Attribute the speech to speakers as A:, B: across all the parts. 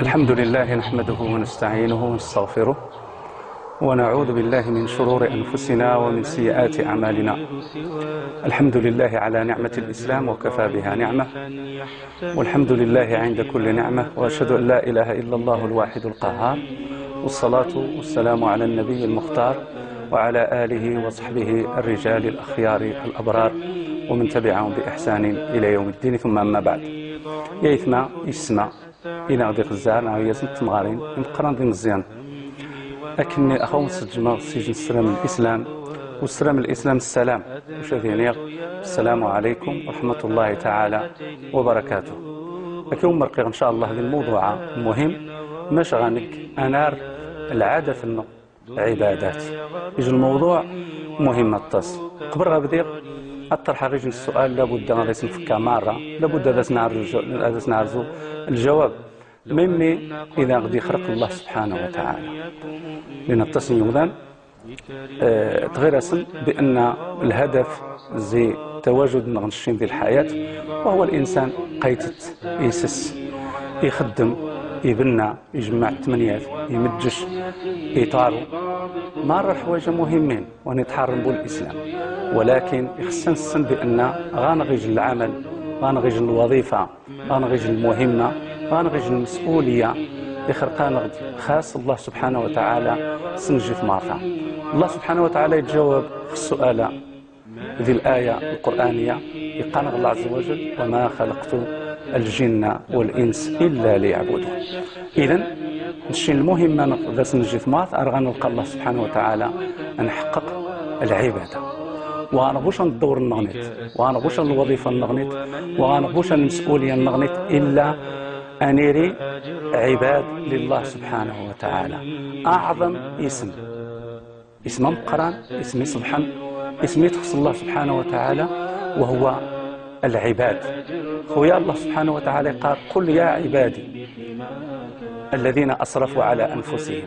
A: الحمد لله نحمده ونستعينه ونستغفره ونعوذ بالله من شرور أنفسنا ومن سيئات أعمالنا. الحمد لله على نعمة الإسلام وكفى بها نعمة. والحمد لله عند كل نعمة وأشهد أن لا إله إلا الله الواحد القهار. والصلاة والسلام على النبي المختار وعلى آله وصحبه الرجال الأخيار الأبرار ومن تبعهم بإحسان إلى يوم الدين. ثم أما بعد. يا إثما يسمع إلى غدي غزال عيا سنت مغارين نقران دي مزيان. أكني أخو سجمة سجن السلام الإسلام والسلام الإسلام السلام. وشافيني السلام عليكم ورحمة الله تعالى وبركاته. أكيوم مرقي إن شاء الله هذا الموضوع المهم مش غانك أنار العادة في النقطة عبادات. يجي الموضوع مهم التصل. قبل غابدير أطرح رجل السؤال لابد غادي نفكها مرة لابد هذا نعرفو الجواب. ممي إذا غادي يخرق الله سبحانه وتعالى. لأن التصل يوضان أه تغير اسم بأن الهدف زي تواجد نغنشين ذي الحياة وهو الإنسان قيتت يسس يخدم يبنى يجمع الثمانيات يمجش يطارو مار حوايج مهمين ونتحرم بالإسلام ولكن يخصنا السن بأن غانغيج العمل غانغيج الوظيفة غانغيج المهمة غانغيج المسؤولية يخرقان غد خاص الله سبحانه وتعالى سنجي ثمارها الله سبحانه وتعالى يتجاوب في السؤال ذي الآية القرآنية. يقال الله عز وجل وما خلقت الجن والإنس إلا ليعبدون إذا الشيء المهم إذا سنجي ثمارت أرغى نلقى الله سبحانه وتعالى نحقق العبادة. وغنبوش الدور النغنيت وغنبوش الوظيفة النغنيت وغنبوش المسؤولية النغنيت إلا أن يري عباد لله سبحانه وتعالى. أعظم اسم. اسم مقران اسم سبحان اسم يتخص الله سبحانه وتعالى وهو العباد. خويا الله سبحانه وتعالى قال قل يا عبادي الذين أسرفوا على أنفسهم.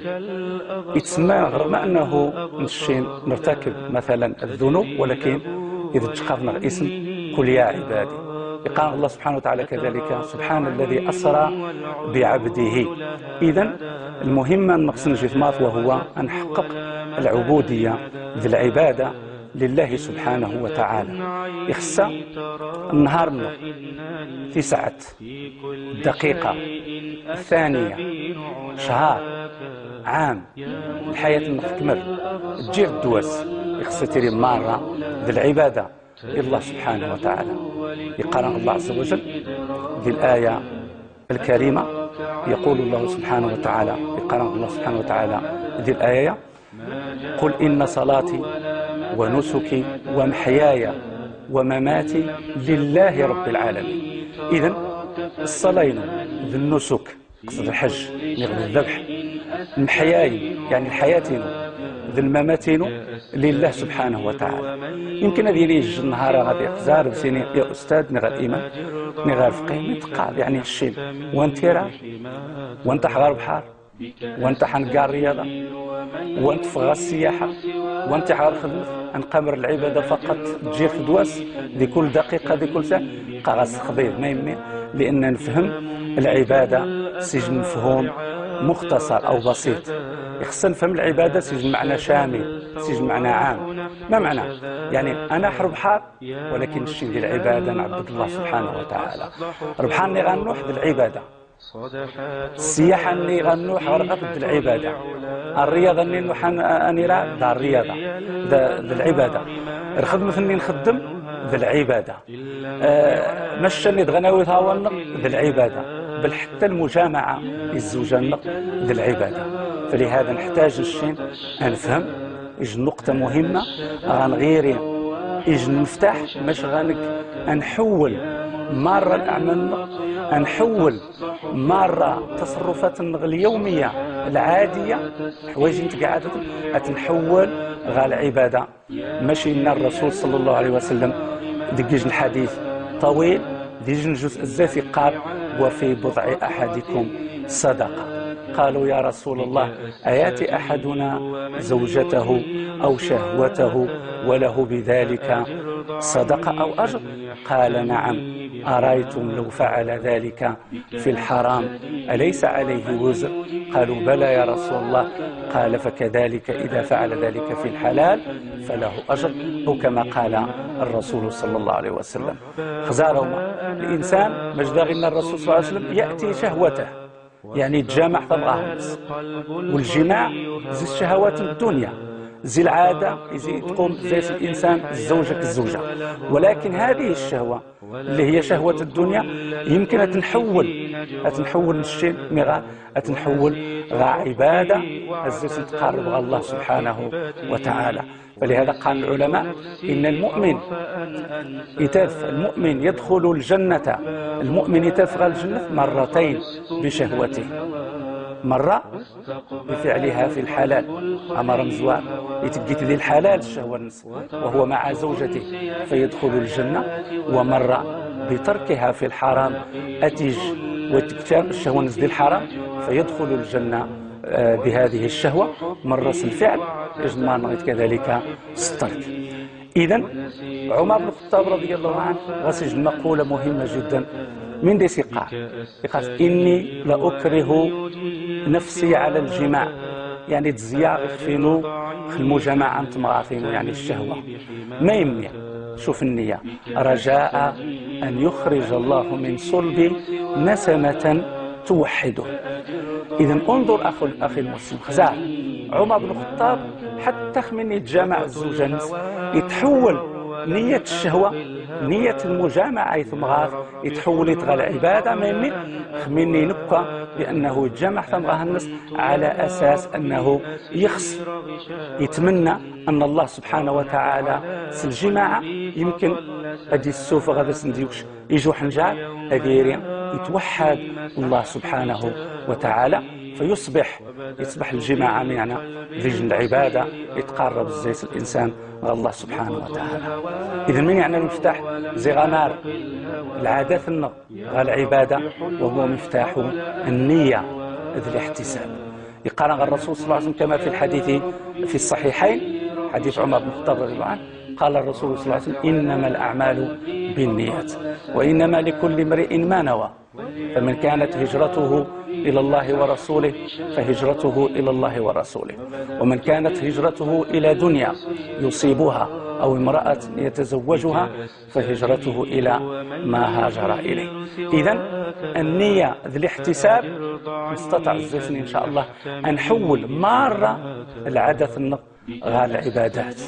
A: يتسمى رغم أنه نشين نرتكب مثلا الذنوب ولكن إذا تشخفنا الاسم قل يا عبادي. قال الله سبحانه وتعالى كذلك سبحان الذي أسرى بعبده. إذا المهم أن نقصد الجثمات وهو أن نحقق العبودية ذي العبادة لله سبحانه وتعالى. يخصى النهار منه. في ساعة. دقيقة. ثانية. شهر. عام. الحياة تكمل تجير الدواس يخصى تيري مرة. ذي العبادة. لله سبحانه وتعالى. يقرأ الله عز وجل ذي الآية الكريمة. يقول الله سبحانه وتعالى. يقرأ الله سبحانه وتعالى ذي الآية. قل إن صلاتي ونسكي ومحياي ومماتي لله رب العالمين. إذا الصلاين ذي النسك قصد الحج نغض الذبح. المحياي يعني الحياتين ذي المماتين لله سبحانه وتعالى. يمكن هذه يجي النهار غادي يقزار بسيني يا أستاذ نغا الإيمان نغا الفقيه نتقاعد يعني الشيء. وانت راه وانت حغار بحار وانت حنقار الرياضة وانت فغا السياحة وانت حغار خدمة انقمر العبادة فقط. تجي في دواس دي كل دقيقة دي كل ساعة. قاغاس خضير ما يمي لأن نفهم العبادة سجن مفهوم مختصر أو بسيط. يخصنا نفهم العبادة سجن معنى شامل سجن معنى عام. ما معنى؟ يعني أنا ربحان ولكن الشيء ديال العبادة نعبد الله سبحانه وتعالى. ربحان غنوح العبادة السياحة اللي غنوح غرقت العبادة. الرياضة اللي نوح أنيرا ذا الرياضة. ذا العبادة. الخدمة اللي نخدم ذا العبادة. أه مشى اللي دغناوي ذا العبادة. بل حتى المجامعة الزوجان ذا العبادة. فلهذا نحتاج الشين نفهم إج نقطة مهمة غنغيري إج المفتاح مش غانك نحول مرة الأعمال نحول مرة تصرفات اليومية العادية حوايج انت قاعدة تنحول غا العبادة. ماشي ان الرسول صلى الله عليه وسلم دقيج الحديث طويل ديج الجزء الزافي قال وفي بضع أحدكم صدقة. قالوا يا رسول الله أيأتي أحدنا زوجته أو شهوته وله بذلك صدقة أو أجر؟ قال نعم. أرأيتم لو فعل ذلك في الحرام أليس عليه وزر؟ قالوا بلى يا رسول الله. قال فكذلك إذا فعل ذلك في الحلال فله أجر أو كما قال الرسول صلى الله عليه وسلم. خزارهما الإنسان مجدغ أن الرسول صلى الله عليه وسلم يأتي شهوته. يعني تجامع تبغاه والجماع زي الشهوات الدنيا. زي العادة زي تقوم زي الإنسان الزوجة. كالزوجة ولكن هذه الشهوة اللي هي شهوة الدنيا يمكن أن تنحول تنحول الشيء مغا تنحول غا عبادة الزيت تقرب الله سبحانه وتعالى. فلهذا قال العلماء إن المؤمن يتف المؤمن يدخل الجنة. المؤمن يتفغى الجنة مرتين بشهوته. مرة بفعلها في الحلال. أمر مزوار يتقيت لي الحلال الشهوة النس وهو مع زوجته فيدخل الجنة. ومرة بتركها في الحرام. أتيج وتكتاب الشهوة النس الحرام فيدخل الجنة آه، بهذه الشهوة. مرة الفعل نغيت كذلك سترك إذا عمر بن الخطاب رضي الله عنه غسج مقولة مهمة جدا. من دي يقول إني لأكره نفسي على الجماع. يعني تزيا فينو المجامعة أنت مغافينو يعني الشهوة. ما يمنع. شوف النية. رجاء أن يخرج الله من صلب نسمة توحده. إذا انظر أخو أخي المسلم. خزاع. عمر بن الخطاب حتى من يتجامع الزوجين يتحول نية الشهوة نية المجامعة ثم غاث يتحول يتغى العبادة مني. خميني نبقى بأنه يتجمع ثم الناس على أساس أنه يخص. يتمنى أن الله سبحانه وتعالى الجماعة يمكن أدي السوف غادي سنديوش يجو حنجال أديري. يتوحد الله سبحانه وتعالى. فيصبح يصبح الجماعة يعني فيجن العبادة يتقرب الزيت الإنسان الله سبحانه وتعالى. إذا من يعني المفتاح؟ زي غنار العادة النغ العبادة وهو مفتاح النية ذي الاحتساب. يقال الرسول صلى الله عليه وسلم كما في الحديث في الصحيحين حديث عمر بن الخطاب رضي الله عنه قال الرسول صلى الله عليه وسلم إنما الأعمال بالنيات وإنما لكل امرئ ما نوى. فمن كانت هجرته إلى الله ورسوله فهجرته إلى الله ورسوله. ومن كانت هجرته إلى دنيا يصيبها أو امرأة يتزوجها فهجرته إلى ما هاجر إليه. إذا النية الاحتساب نستطع الزفن إن شاء الله أن نحول مرة العدث غير العبادات.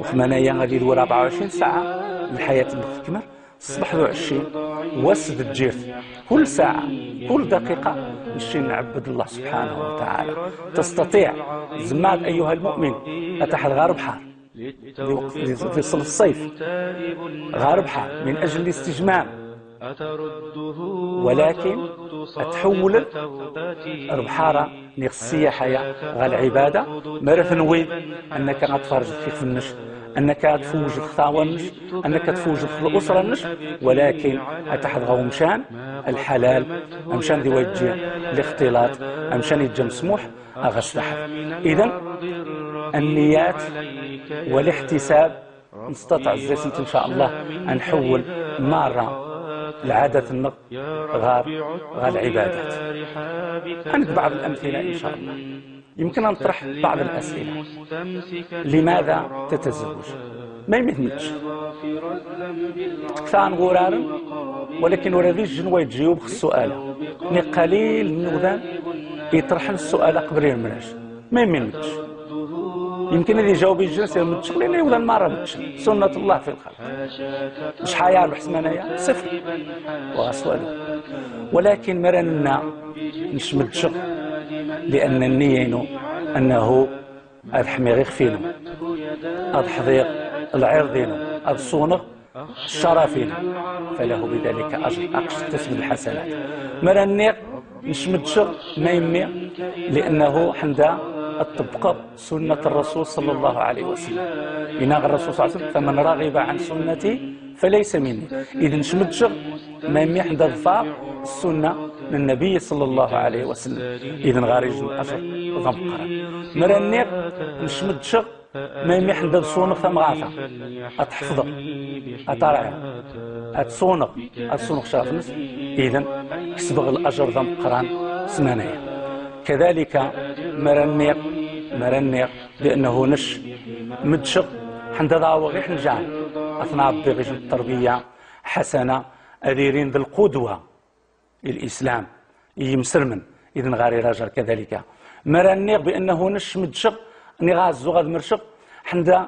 A: وخمانيا غادي يدور 24 ساعة الحياة تكمل الصباح ذو عشي وسد الجيرت كل ساعة كل دقيقة نشي نعبد الله سبحانه وتعالى. تستطيع زمان أيها المؤمن أتحد غار بحار؟ في صل الصيف غار بحار من أجل الاستجمام. ولكن أتحول البحارة نغسية حياة. غال عبادة مرث نويد أنك غتفرج في النش أنك تفوج الخطاوة النش أنك تفوج الأسرة النش ولكن اتحضغو مشان الحلال. مشان ذي وجه؟ الاختلاط. مشان يتجا مسموح اغشتحض اذا النيات والاحتساب. نستطع الزيسنت إن شاء الله أن نحول مره العادة النق غار غار العبادات عندك بعض الأمثلة إن شاء الله. يمكن أن نطرح بعض الأسئلة. لماذا تتزوج؟ ما يمثلش تكفى غرار؟ ولكن وراديش جنوى يتجاوب السؤال ني قليل من يطرح السؤال قبل المراج ما يمثلش يمكن اللي يجاوب الجنس يمتش لأن ولا ما ردش سنة الله في الخلق. مش حيال حسمانية صفر. وغسوال ولكن مرنا نشمل شغل لأن النية أنه الحمي غير فينا الحضير العرضين الصونغ الشرفين فله بذلك أجر. أقش تسمى الحسنات. النيق نشمد شغ ما يمي لأنه حندا تطبق سنة الرسول صلى الله عليه وسلم. إن الرسول صلى الله عليه وسلم فمن رغب عن سنتي فليس مني. إذا شمتشغ ما يميح ضفاق السنة من النبي صلى الله عليه وسلم. إذا غارج الأجر ضمقرا مرنيق نشمتشغ ما يميح ندب صونق ثم غاثة أتحفظ. أترعى أتصونق أتصونق شافنس إذا كسبغ الأجر ضمقرا سمانية. كذلك مرنيق مرنيق لأنه نش مدشق حند ضاو غير حنجان أثناء بغيش التربية حسنة أديرين ذي القدوة الإسلام يمسلمن إذن غاري رجل كذلك. مرنيق بأنه نش مدشق نغاز غاد مرشق حندا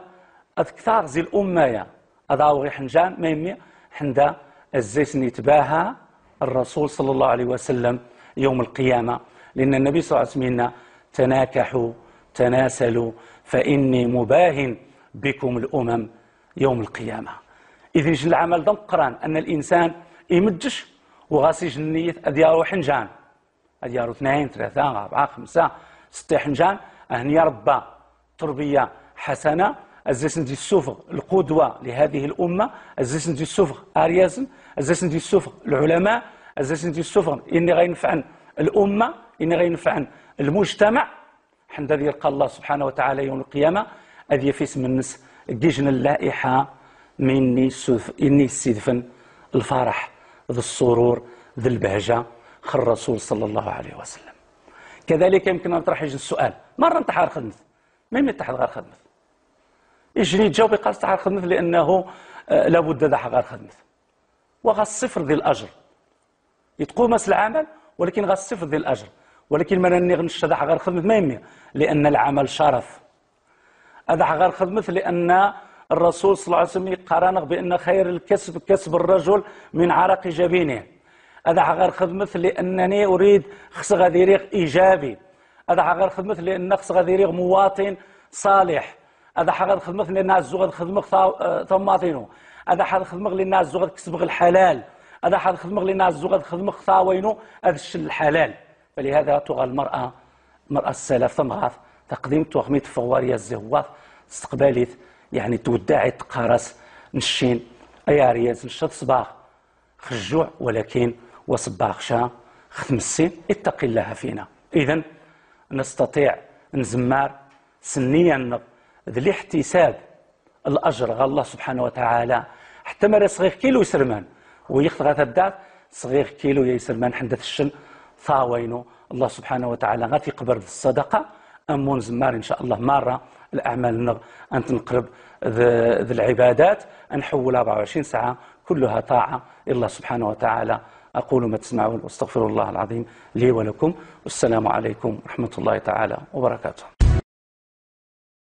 A: أذكثار زي الأمة أضاو غير حنجان ما يمي حندا الزيت نتباهى الرسول صلى الله عليه وسلم يوم القيامة. لأن النبي صلى الله عليه وسلم تناكحوا تناسلوا فإني مباهن بكم الأمم يوم القيامة. إذن العمل ضم قران أن الإنسان يمدش وغاسي جنية أديارو حنجان أديارو اثنين ثلاثة أربعة خمسة ستة حنجان أهني ربا تربية حسنة. الزسن دي السفر القدوة لهذه الأمة. الزسن دي السفر أريازن الزسن دي السفر العلماء. الزسن دي السفر إني غينفعن الأمة. إني غينفعن المجتمع. حند ذي يلقى الله سبحانه وتعالى يوم القيامة. أذي يفيس من النس جيجن اللائحة. مني سوف إني سيدفن الفرح ذي السرور ذي البهجة. خر الرسول صلى الله عليه وسلم. كذلك يمكن أن تطرح السؤال. مرة انتحار خدمت ما يمتحد غير خدمت يجري تجاوب قال انتحار خدمت لأنه آه، لابد ذا غير خدمت وغا الصفر ذي الأجر. يتقوم العمل ولكن غا الصفر ذي الأجر. ولكن ما نغنش هذا غير خدمة ما يمي لأن العمل شرف. هذا غير خدمة لأن الرسول صلى الله عليه وسلم قرن بأن خير الكسب كسب الرجل من عرق جبينه. هذا غير خدمة لأنني أريد خص غديريغ إيجابي. هذا غير خدمة لأن خص غديريغ مواطن صالح. هذا غير خدمة لأن الزغد خدمة ثماطينو هذا حاجة خدمة لأن الزغد كسب الحلال. هذا حاجة خدمة لأن الزغد خدمة ثاوينو هذا الشيء الحلال. فلهذا تغى المرأة مرأة السلف ثمغاث تقديم تغميت فواريا الزهواث استقباليت يعني تودعي تقارس نشين أي رياز نشط صباغ خجوع ولكن وصباغ شا ختم السين اتق الله فينا. إذا نستطيع نزمار سنيا ذي الاحتساب الأجر غا الله سبحانه وتعالى. حتى مرة صغير كيلو يسرمان ويخطغ هذا الدار صغير كيلو يسرمان حندث الشن. ثاوينو الله سبحانه وتعالى غادي يقبل الصدقة امون زمار إن شاء الله مره الأعمال أن تنقرب ذي العبادات. نحول 24 ساعة كلها طاعة الله سبحانه وتعالى. أقول ما تسمعون وأستغفر الله العظيم لي ولكم. والسلام عليكم ورحمة الله تعالى وبركاته.